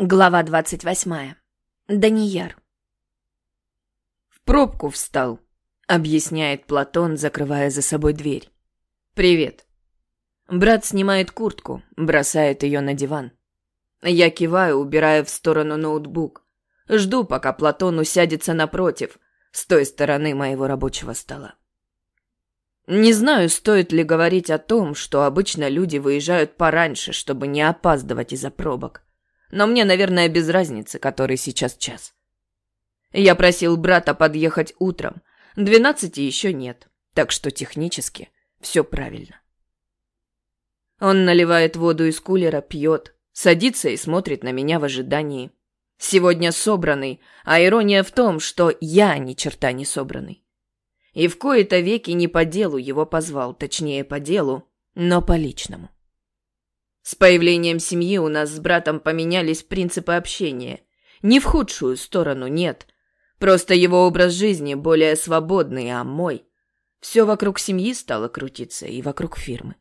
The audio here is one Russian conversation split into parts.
Глава двадцать восьмая. Данияр. «В пробку встал», — объясняет Платон, закрывая за собой дверь. «Привет». Брат снимает куртку, бросает ее на диван. Я киваю, убирая в сторону ноутбук. Жду, пока Платон усядется напротив, с той стороны моего рабочего стола. Не знаю, стоит ли говорить о том, что обычно люди выезжают пораньше, чтобы не опаздывать из-за пробок но мне, наверное, без разницы, который сейчас час. Я просил брата подъехать утром. Двенадцати еще нет, так что технически все правильно. Он наливает воду из кулера, пьет, садится и смотрит на меня в ожидании. Сегодня собранный, а ирония в том, что я ни черта не собранный. И в кои-то веки не по делу его позвал, точнее по делу, но по личному. С появлением семьи у нас с братом поменялись принципы общения. Не в худшую сторону, нет. Просто его образ жизни более свободный, а мой... Все вокруг семьи стало крутиться и вокруг фирмы.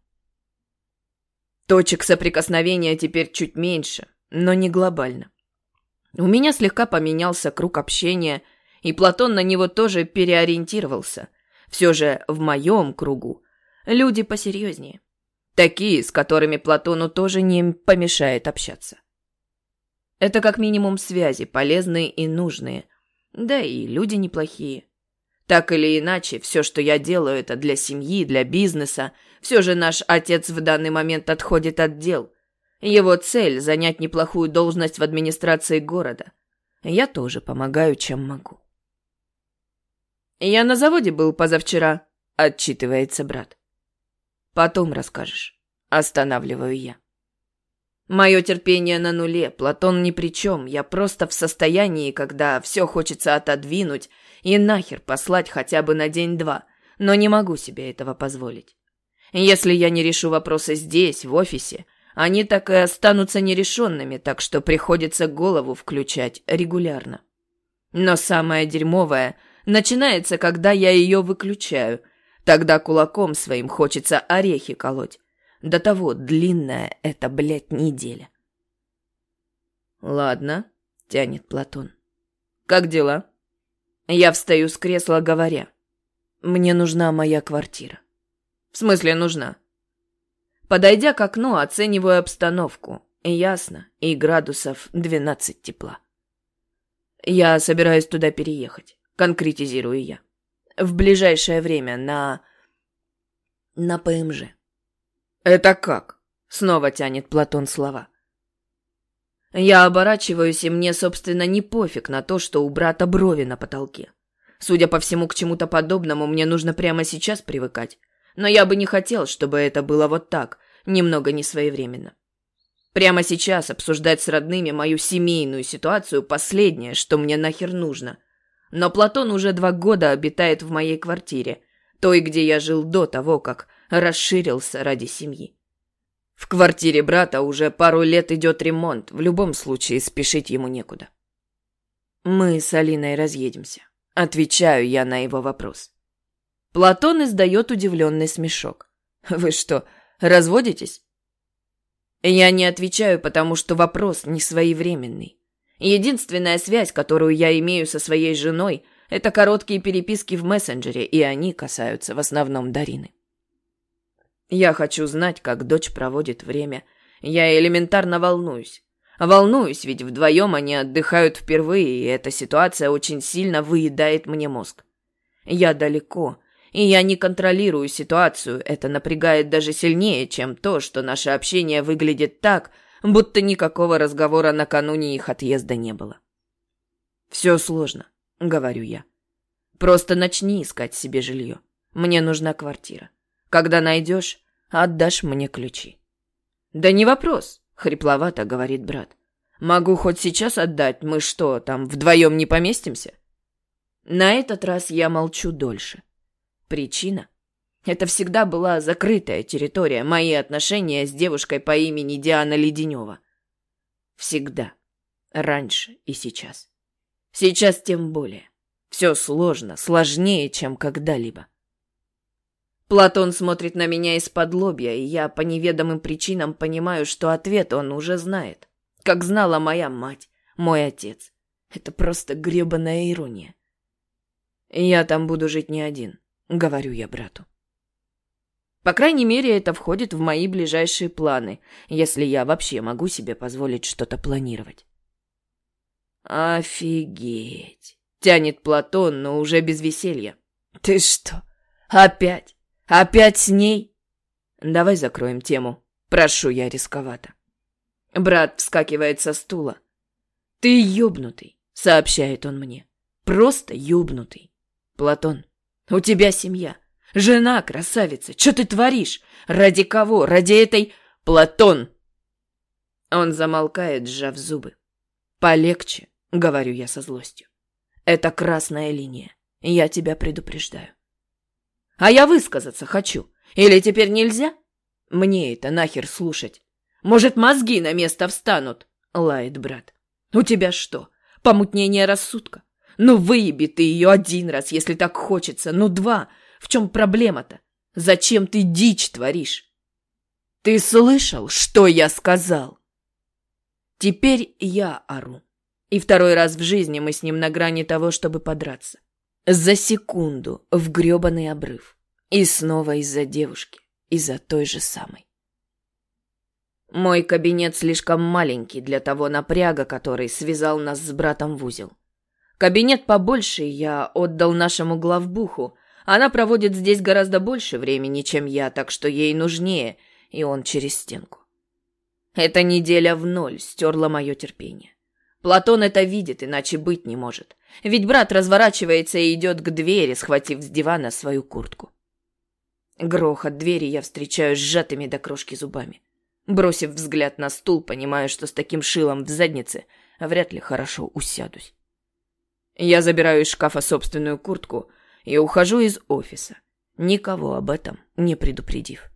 Точек соприкосновения теперь чуть меньше, но не глобально. У меня слегка поменялся круг общения, и Платон на него тоже переориентировался. Все же в моем кругу люди посерьезнее. Такие, с которыми Платону тоже не помешает общаться. Это как минимум связи, полезные и нужные. Да и люди неплохие. Так или иначе, все, что я делаю, это для семьи, для бизнеса. Все же наш отец в данный момент отходит от дел. Его цель – занять неплохую должность в администрации города. Я тоже помогаю, чем могу. «Я на заводе был позавчера», – отчитывается брат. Потом расскажешь. Останавливаю я. Мое терпение на нуле, Платон ни при чем. Я просто в состоянии, когда все хочется отодвинуть и нахер послать хотя бы на день-два, но не могу себе этого позволить. Если я не решу вопросы здесь, в офисе, они так и останутся нерешенными, так что приходится голову включать регулярно. Но самое дерьмовое начинается, когда я ее выключаю – Тогда кулаком своим хочется орехи колоть. До того длинная эта, блядь, неделя. «Ладно», — тянет Платон. «Как дела?» Я встаю с кресла, говоря. «Мне нужна моя квартира». «В смысле нужна?» Подойдя к окну, оцениваю обстановку. Ясно, и градусов 12 тепла. Я собираюсь туда переехать, конкретизирую я в ближайшее время на... на ПМЖ. «Это как?» — снова тянет Платон слова. Я оборачиваюсь, и мне, собственно, не пофиг на то, что у брата брови на потолке. Судя по всему, к чему-то подобному мне нужно прямо сейчас привыкать. Но я бы не хотел, чтобы это было вот так, немного несвоевременно. Прямо сейчас обсуждать с родными мою семейную ситуацию – последнее, что мне нахер нужно. Но Платон уже два года обитает в моей квартире, той, где я жил до того, как расширился ради семьи. В квартире брата уже пару лет идет ремонт, в любом случае спешить ему некуда. Мы с Алиной разъедемся. Отвечаю я на его вопрос. Платон издает удивленный смешок. Вы что, разводитесь? Я не отвечаю, потому что вопрос не своевременный. Единственная связь, которую я имею со своей женой, это короткие переписки в мессенджере, и они касаются в основном Дарины. Я хочу знать, как дочь проводит время. Я элементарно волнуюсь. Волнуюсь, ведь вдвоем они отдыхают впервые, и эта ситуация очень сильно выедает мне мозг. Я далеко, и я не контролирую ситуацию. Это напрягает даже сильнее, чем то, что наше общение выглядит так, будто никакого разговора накануне их отъезда не было. «Все сложно», — говорю я. «Просто начни искать себе жилье. Мне нужна квартира. Когда найдешь, отдашь мне ключи». «Да не вопрос», — хрипловато говорит брат. «Могу хоть сейчас отдать. Мы что, там вдвоем не поместимся?» На этот раз я молчу дольше. Причина это всегда была закрытая территория, мои отношения с девушкой по имени Диана Леденева. Всегда. Раньше и сейчас. Сейчас тем более. Все сложно, сложнее, чем когда-либо. Платон смотрит на меня из-под лобья, и я по неведомым причинам понимаю, что ответ он уже знает. Как знала моя мать, мой отец. Это просто гребаная ирония. Я там буду жить не один, говорю я брату. По крайней мере, это входит в мои ближайшие планы, если я вообще могу себе позволить что-то планировать. Офигеть. Тянет Платон, но уже без веселья. Ты что? Опять? Опять с ней? Давай закроем тему. Прошу я рисковато. Брат вскакивает со стула. Ты ёбнутый, сообщает он мне. Просто ёбнутый. Платон, у тебя семья. Жена красавица. Что ты творишь? Ради кого? Ради этой... Платон! Он замолкает, сжав зубы. Полегче, говорю я со злостью. Это красная линия. Я тебя предупреждаю. А я высказаться хочу. Или теперь нельзя? Мне это нахер слушать. Может, мозги на место встанут? Лает брат. У тебя что, помутнение рассудка? Ну выеби ты ее один раз, если так хочется. Ну два. В чем проблема-то? Зачем ты дичь творишь? Ты слышал, что я сказал? Теперь я ору. И второй раз в жизни мы с ним на грани того, чтобы подраться. За секунду в грёбаный обрыв. И снова из-за девушки. Из-за той же самой. Мой кабинет слишком маленький для того напряга, который связал нас с братом в узел. Кабинет побольше я отдал нашему главбуху. Она проводит здесь гораздо больше времени, чем я, так что ей нужнее, и он через стенку. Эта неделя в ноль стерла мое терпение. Платон это видит, иначе быть не может. Ведь брат разворачивается и идет к двери, схватив с дивана свою куртку. Грохот двери я встречаю сжатыми до крошки зубами. Бросив взгляд на стул, понимаю, что с таким шилом в заднице вряд ли хорошо усядусь. Я забираю из шкафа собственную куртку и ухожу из офиса, никого об этом не предупредив.